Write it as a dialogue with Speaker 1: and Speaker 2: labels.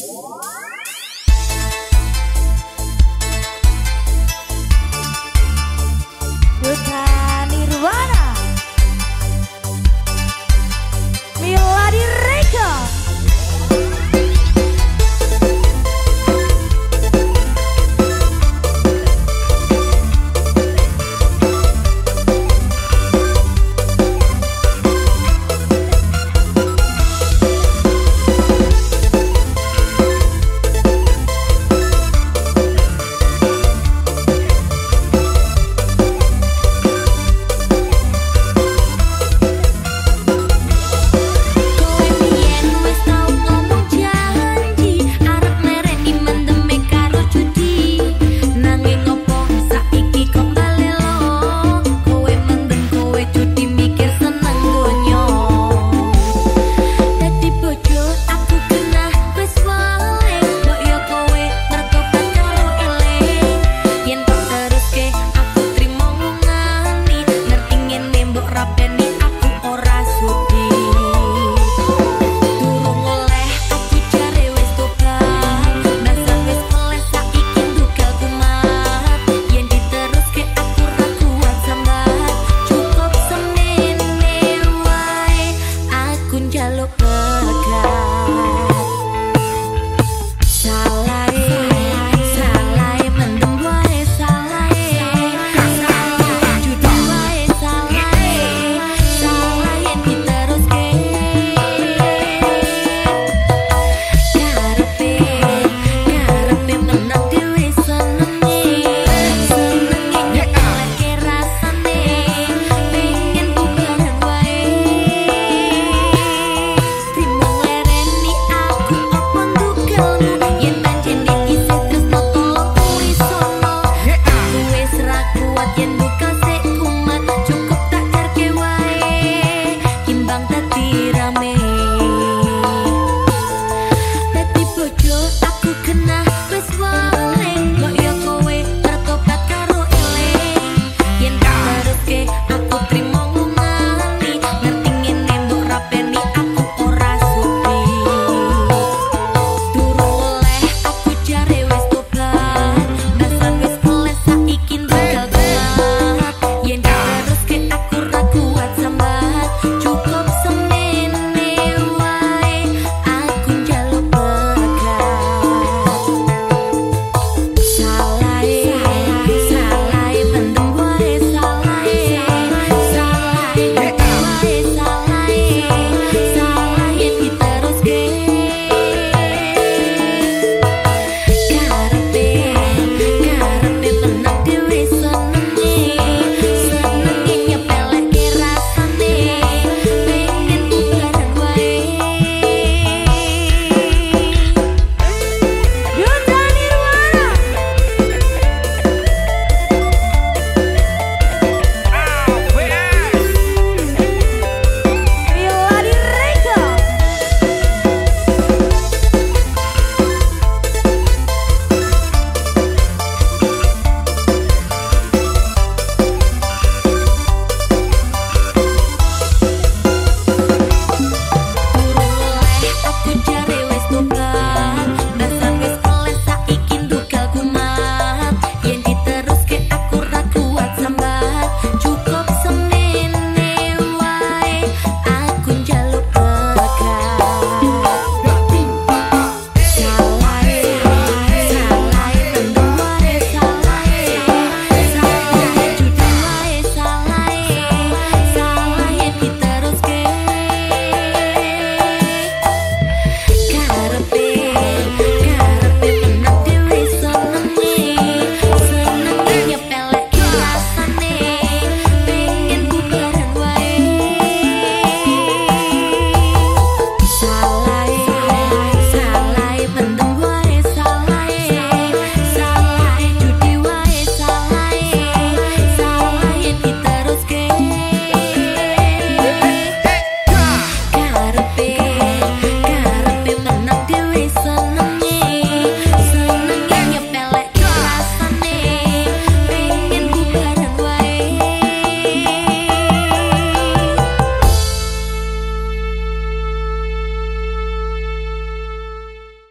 Speaker 1: What?